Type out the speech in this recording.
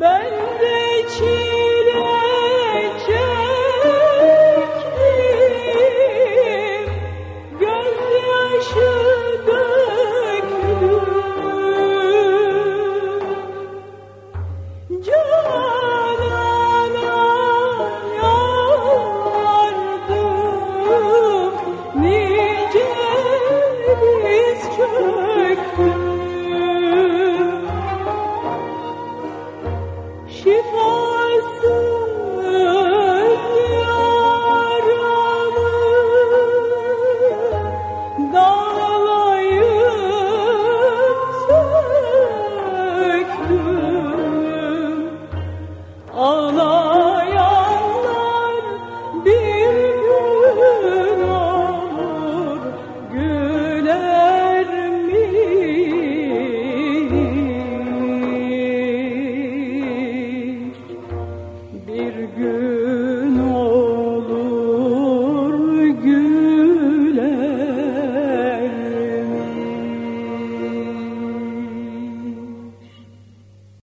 Ben